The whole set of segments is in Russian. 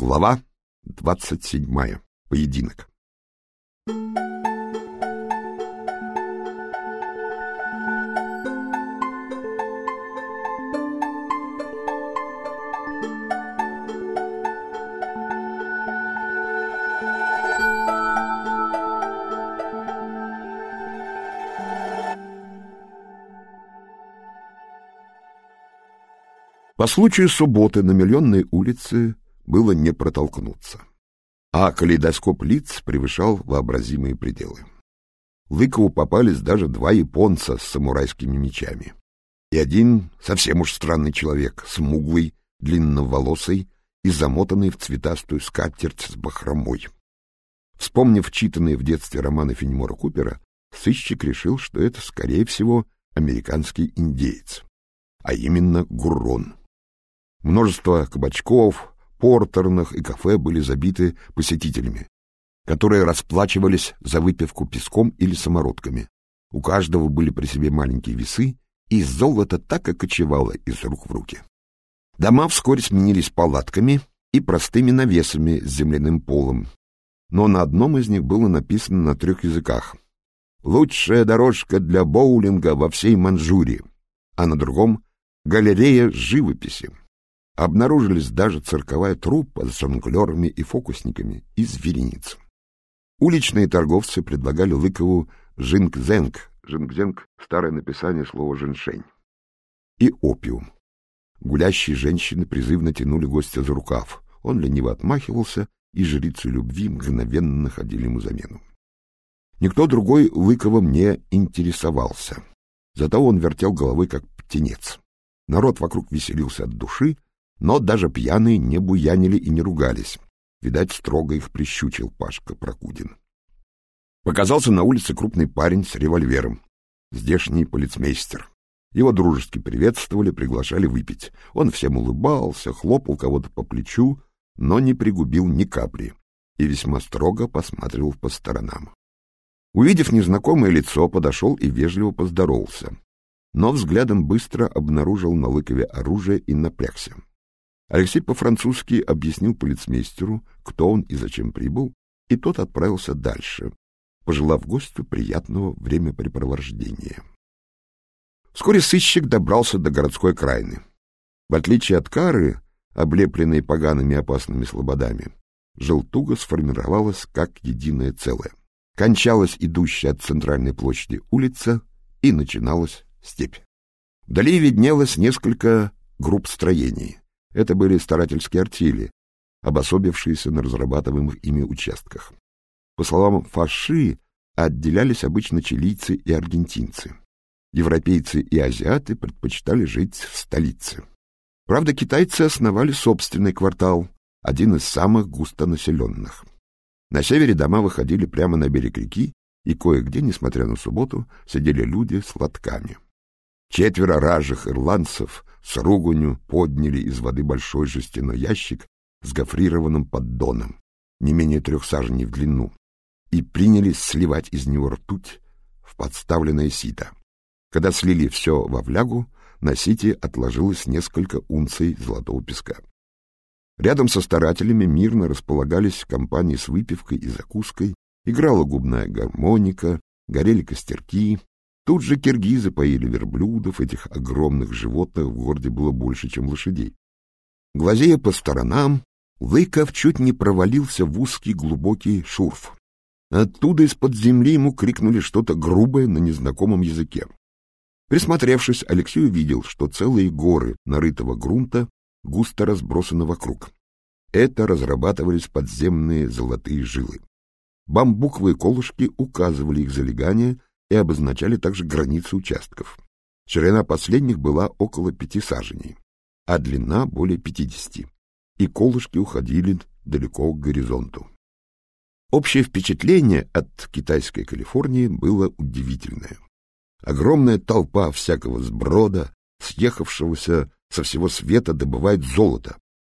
Глава двадцать седьмая. Поединок. По случаю субботы на Миллионной улице было не протолкнуться. А калейдоскоп лиц превышал вообразимые пределы. Лыкову попались даже два японца с самурайскими мечами. И один совсем уж странный человек, смуглый, длинноволосый и замотанный в цветастую скатерть с бахромой. Вспомнив читанные в детстве романы Фенемора Купера, сыщик решил, что это, скорее всего, американский индеец, а именно Гуррон. Множество кабачков, портерных и кафе были забиты посетителями, которые расплачивались за выпивку песком или самородками. У каждого были при себе маленькие весы, и золото так и кочевало из рук в руки. Дома вскоре сменились палатками и простыми навесами с земляным полом, но на одном из них было написано на трех языках «Лучшая дорожка для боулинга во всей Манчжурии», а на другом «Галерея живописи» обнаружились даже цирковая труппа с жонглерами и фокусниками из верениц. Уличные торговцы предлагали Лыкову жинг-зенг, жинг-зенг — старое написание слова «женьшень», и опиум. Гулящие женщины призывно тянули гостя за рукав. Он лениво отмахивался, и жрицы любви мгновенно находили ему замену. Никто другой Лыковым не интересовался. Зато он вертел головой, как птенец. Народ вокруг веселился от души, но даже пьяные не буянили и не ругались. Видать, строго их прищучил Пашка Прокудин. Показался на улице крупный парень с револьвером. Здешний полицмейстер. Его дружески приветствовали, приглашали выпить. Он всем улыбался, хлопал кого-то по плечу, но не пригубил ни капли и весьма строго посматривал по сторонам. Увидев незнакомое лицо, подошел и вежливо поздоровался, но взглядом быстро обнаружил на лыкове оружие и напрягся. Алексей по-французски объяснил полицмейстеру, кто он и зачем прибыл, и тот отправился дальше, пожелав гостю приятного времяпрепровождения. Вскоре сыщик добрался до городской окраины. В отличие от Кары, облепленной погаными опасными слободами, Желтуга сформировалась как единое целое. Кончалась идущая от центральной площади улица, и начиналась степь. Вдали виднелось несколько групп строений. Это были старательские артели, обособившиеся на разрабатываемых ими участках. По словам Фаши, отделялись обычно чилийцы и аргентинцы. Европейцы и азиаты предпочитали жить в столице. Правда, китайцы основали собственный квартал, один из самых густонаселенных. На севере дома выходили прямо на берег реки, и кое-где, несмотря на субботу, сидели люди с лотками. Четверо ражих ирландцев с ругунью подняли из воды большой жестяной ящик с гофрированным поддоном, не менее трех саженей в длину, и принялись сливать из него ртуть в подставленное сито. Когда слили все во влягу, на сите отложилось несколько унций золотого песка. Рядом со старателями мирно располагались компании с выпивкой и закуской, играла губная гармоника, горели костерки, Тут же киргизы поили верблюдов, этих огромных животных в городе было больше, чем лошадей. Глазея по сторонам, Лыков чуть не провалился в узкий глубокий шурф. Оттуда из-под земли ему крикнули что-то грубое на незнакомом языке. Присмотревшись, Алексей увидел, что целые горы нарытого грунта густо разбросаны вокруг. Это разрабатывались подземные золотые жилы. Бамбуковые колышки указывали их залегание и обозначали также границы участков. Ширина последних была около пяти саженей, а длина более пятидесяти, и колышки уходили далеко к горизонту. Общее впечатление от китайской Калифорнии было удивительное. Огромная толпа всякого сброда, съехавшегося со всего света, добывает золото,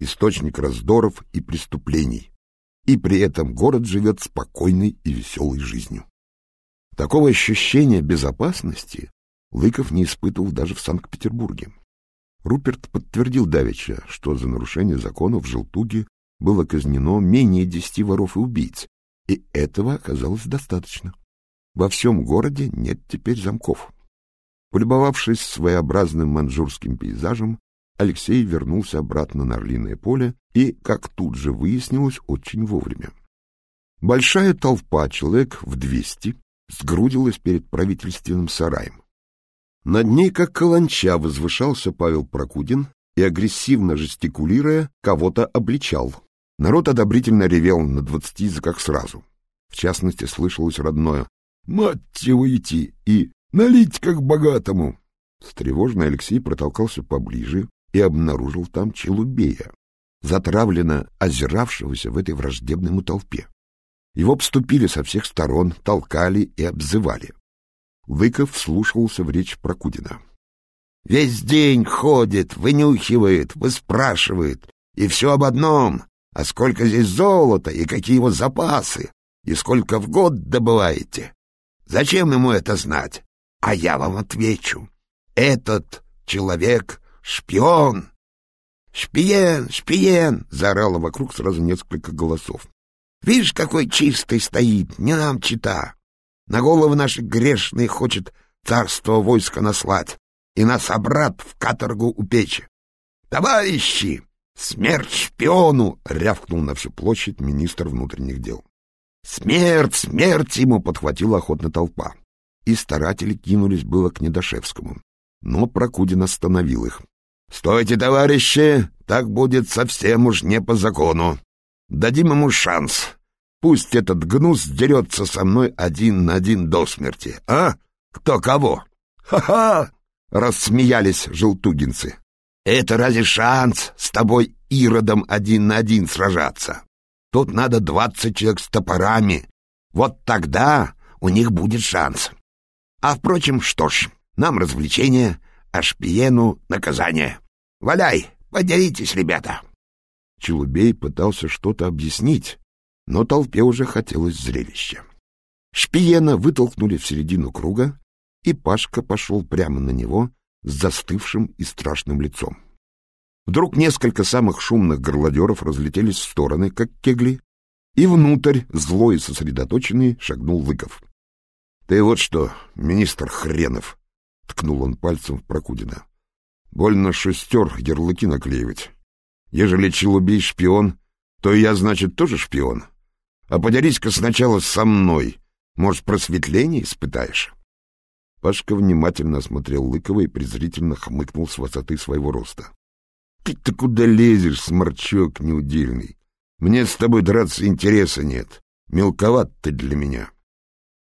источник раздоров и преступлений. И при этом город живет спокойной и веселой жизнью. Такого ощущения безопасности Лыков не испытывал даже в Санкт-Петербурге. Руперт подтвердил давеча, что за нарушение закона в Желтуге было казнено менее десяти воров и убийц, и этого оказалось достаточно. Во всем городе нет теперь замков. Полюбовавшись своеобразным манжурским пейзажем, Алексей вернулся обратно на Орлиное поле и, как тут же выяснилось, очень вовремя. Большая толпа, человек в двести, сгрудилась перед правительственным сараем. Над ней, как каланча, возвышался Павел Прокудин и, агрессивно жестикулируя, кого-то обличал. Народ одобрительно ревел на двадцати языках сразу. В частности, слышалось родное «Мать его идти!» и «Налить как богатому!» Встревоженный Алексей протолкался поближе и обнаружил там Челубея, затравленно озиравшегося в этой враждебной толпе. Его обступили со всех сторон, толкали и обзывали. Лыков вслушивался в речь Прокудина. «Весь день ходит, вынюхивает, выспрашивает, и все об одном. А сколько здесь золота, и какие его запасы, и сколько в год добываете? Зачем ему это знать? А я вам отвечу. Этот человек — шпион!» «Шпиен! Шпиен!» — заорало вокруг сразу несколько голосов. Видишь, какой чистый стоит, не нам чита. На головы наши грешные хочет царство войска наслать и нас обрат в каторгу упечь. Товарищи, смерть шпиону! — рявкнул на всю площадь министр внутренних дел. Смерть, смерть ему! — подхватила охотно толпа. И старатели кинулись было к Недошевскому. Но Прокудин остановил их. — Стойте, товарищи, так будет совсем уж не по закону. Дадим ему шанс. Пусть этот гнус дерется со мной один на один до смерти, а? Кто кого? Ха-ха! Рассмеялись желтугинцы. Это разве шанс с тобой Иродом один на один сражаться? Тут надо двадцать человек с топорами. Вот тогда у них будет шанс. А, впрочем, что ж, нам развлечение, а шпиену наказание. Валяй, поделитесь, ребята. Челубей пытался что-то объяснить, но толпе уже хотелось зрелища. Шпиена вытолкнули в середину круга, и Пашка пошел прямо на него с застывшим и страшным лицом. Вдруг несколько самых шумных горлодеров разлетелись в стороны, как кегли, и внутрь, злой и сосредоточенный, шагнул Лыков. — Ты вот что, министр хренов! — ткнул он пальцем в Прокудина. — Больно шестер ярлыки наклеивать. Ежели Челубей шпион, то и я, значит, тоже шпион. А поделись-ка сначала со мной. Может, просветление испытаешь?» Пашка внимательно осмотрел Лыкова и презрительно хмыкнул с высоты своего роста. «Ты-то куда лезешь, сморчок неудельный? Мне с тобой драться интереса нет. Мелковат ты для меня».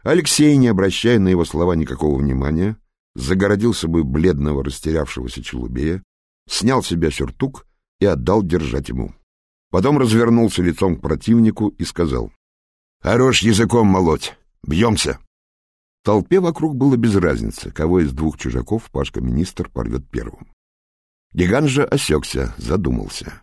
Алексей, не обращая на его слова никакого внимания, загородил собой бледного растерявшегося челубея, снял с себя сюртук и отдал держать ему. Потом развернулся лицом к противнику и сказал, «Хорош языком молоть, бьемся!» Толпе вокруг было без разницы, кого из двух чужаков Пашка-министр порвет первым. Гигант же осекся, задумался.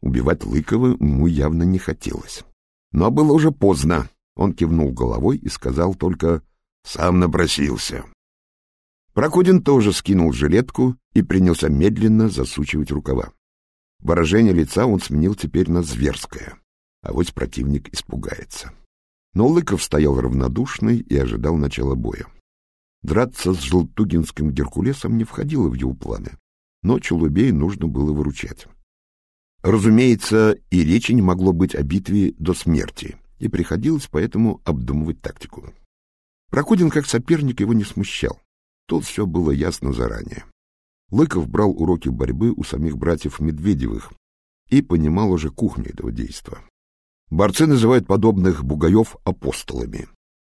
Убивать Лыкова ему явно не хотелось. Но было уже поздно. Он кивнул головой и сказал только «сам напросился». Прокудин тоже скинул жилетку и принялся медленно засучивать рукава. Выражение лица он сменил теперь на зверское. А вот противник испугается. Но Лыков стоял равнодушный и ожидал начала боя. Драться с желтугинским Геркулесом не входило в его планы, но Челубей нужно было выручать. Разумеется, и речи не могло быть о битве до смерти, и приходилось поэтому обдумывать тактику. Прокудин как соперник его не смущал. Тут все было ясно заранее. Лыков брал уроки борьбы у самих братьев Медведевых и понимал уже кухню этого действа. Борцы называют подобных бугаев апостолами.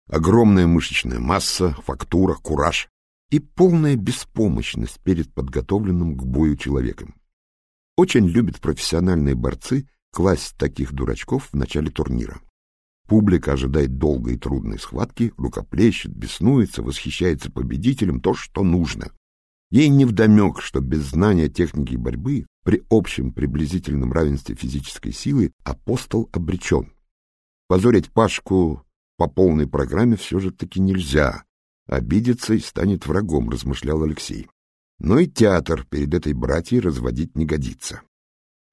Огромная мышечная масса, фактура, кураж и полная беспомощность перед подготовленным к бою человеком. Очень любят профессиональные борцы класть таких дурачков в начале турнира. Публика ожидает долгой и трудной схватки, рукоплещет, беснуется, восхищается победителем, то, что нужно. Ей невдомек, что без знания техники борьбы при общем приблизительном равенстве физической силы апостол обречен. Позорить Пашку по полной программе все же таки нельзя. Обидится и станет врагом, размышлял Алексей. Но и театр перед этой братьей разводить не годится.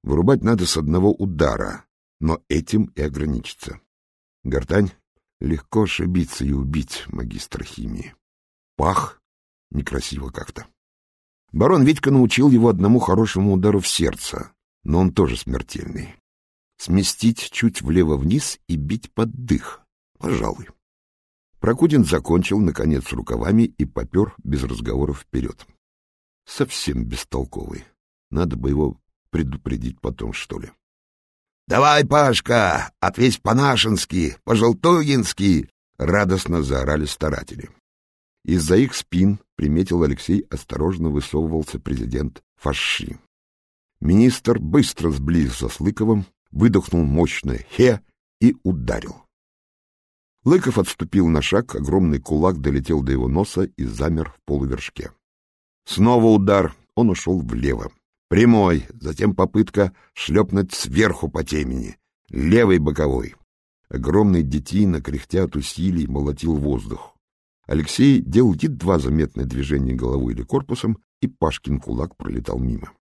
Вырубать надо с одного удара, но этим и ограничится. Гортань легко ошибиться и убить магистра химии. Пах некрасиво как-то. Барон Витька научил его одному хорошему удару в сердце, но он тоже смертельный. Сместить чуть влево-вниз и бить под дых, пожалуй. Прокудин закончил, наконец, рукавами и попер без разговоров вперед. Совсем бестолковый. Надо бы его предупредить потом, что ли. — Давай, Пашка, отвесь по-нашенски, по-желтугински! — радостно заорали старатели. Из-за их спин, приметил Алексей, осторожно высовывался президент Фаши. Министр быстро сблизился с Лыковым, выдохнул мощное «хе» и ударил. Лыков отступил на шаг, огромный кулак долетел до его носа и замер в полувершке. Снова удар, он ушел влево. Прямой, затем попытка шлепнуть сверху по темени. Левый боковой. Огромный детина, кряхтя от усилий, молотил воздух. Алексей делал едва заметное движение головой или корпусом, и Пашкин кулак пролетал мимо.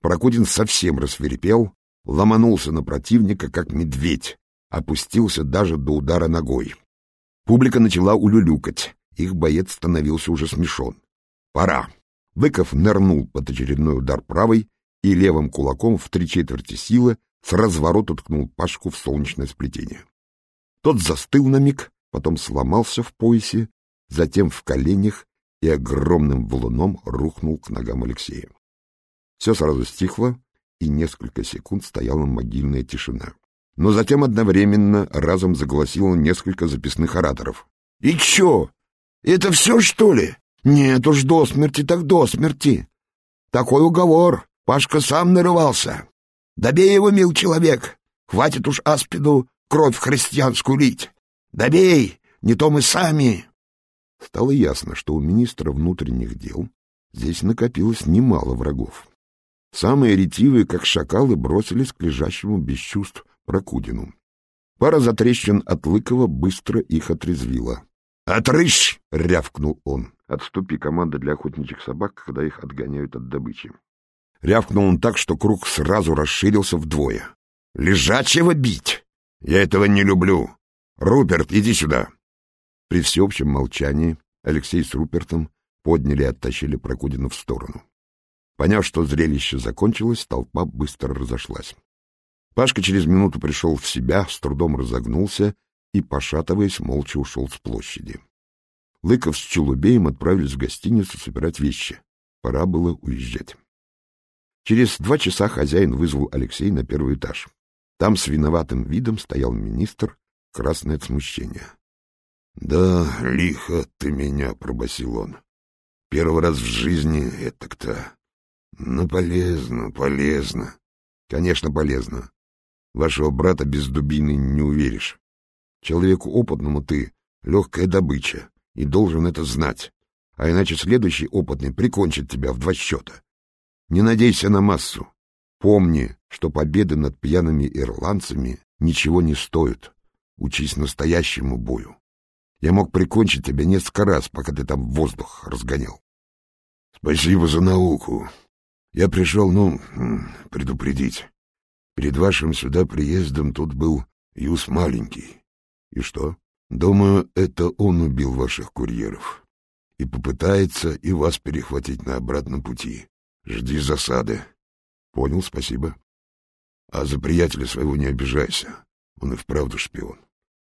Прокудин совсем рассверепел, ломанулся на противника, как медведь, опустился даже до удара ногой. Публика начала улюлюкать, их боец становился уже смешон. Пора. Быков нырнул под очередной удар правой и левым кулаком в три четверти силы с разворота ткнул Пашку в солнечное сплетение. Тот застыл на миг, потом сломался в поясе, затем в коленях и огромным валуном рухнул к ногам Алексея. Все сразу стихло, и несколько секунд стояла могильная тишина но затем одновременно разом заголосило несколько записных ораторов. — И чё? Это все, что ли? Нет уж, до смерти так до смерти. Такой уговор. Пашка сам нарывался. Добей его, мил человек. Хватит уж аспиду кровь христианскую лить. Добей, не то мы сами. Стало ясно, что у министра внутренних дел здесь накопилось немало врагов. Самые ретивые, как шакалы, бросились к лежащему без чувств Прокудину. Пара затрещин от Лыкова быстро их отрезвила. «Отрыщ!» — рявкнул он. «Отступи, команда для охотничьих собак, когда их отгоняют от добычи». Рявкнул он так, что круг сразу расширился вдвое. «Лежачего бить! Я этого не люблю! Руперт, иди сюда!» При всеобщем молчании Алексей с Рупертом подняли и оттащили Прокудина в сторону. Поняв, что зрелище закончилось, толпа быстро разошлась. Пашка через минуту пришел в себя, с трудом разогнулся и, пошатываясь, молча ушел с площади. Лыков с Челубеем отправились в гостиницу собирать вещи. Пора было уезжать. Через два часа хозяин вызвал Алексей на первый этаж. Там с виноватым видом стоял министр, красное от смущения. — Да, лихо ты меня, — пробасил он. — Первый раз в жизни это-то. Но полезно, полезно. — Конечно, полезно. Вашего брата без дубины не уверишь. Человеку опытному ты — легкая добыча, и должен это знать, а иначе следующий опытный прикончит тебя в два счета. Не надейся на массу. Помни, что победы над пьяными ирландцами ничего не стоят. Учись настоящему бою. Я мог прикончить тебя несколько раз, пока ты там воздух разгонял. Спасибо за науку. Я пришел, ну, предупредить. Перед вашим сюда приездом тут был Юс маленький. И что? Думаю, это он убил ваших курьеров. И попытается и вас перехватить на обратном пути. Жди засады. Понял, спасибо. А за приятеля своего не обижайся. Он и вправду шпион.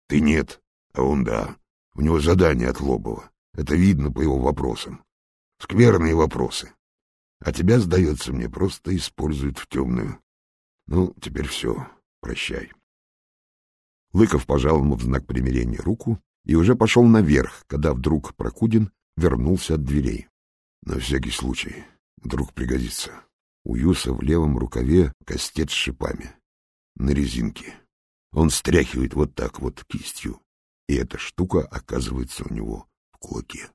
Ты нет, а он да. У него задание от Лобова. Это видно по его вопросам. Скверные вопросы. А тебя, сдается мне, просто используют в темную. Ну, теперь все. Прощай. Лыков пожал ему в знак примирения руку и уже пошел наверх, когда вдруг Прокудин вернулся от дверей. На всякий случай. Вдруг пригодится. У Юса в левом рукаве кастет с шипами. На резинке. Он стряхивает вот так вот кистью, и эта штука оказывается у него в кулаке.